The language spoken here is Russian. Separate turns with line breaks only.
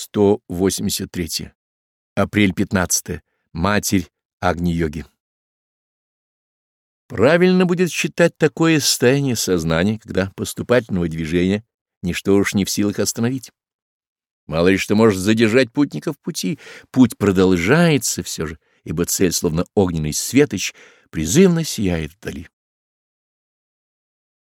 183. Апрель 15. Матерь Агни-йоги. Правильно будет считать такое состояние сознания, когда поступательного движения ничто уж не в силах остановить. Мало ли что может задержать путников пути, путь продолжается все же, ибо цель, словно огненный светоч, призывно сияет вдали.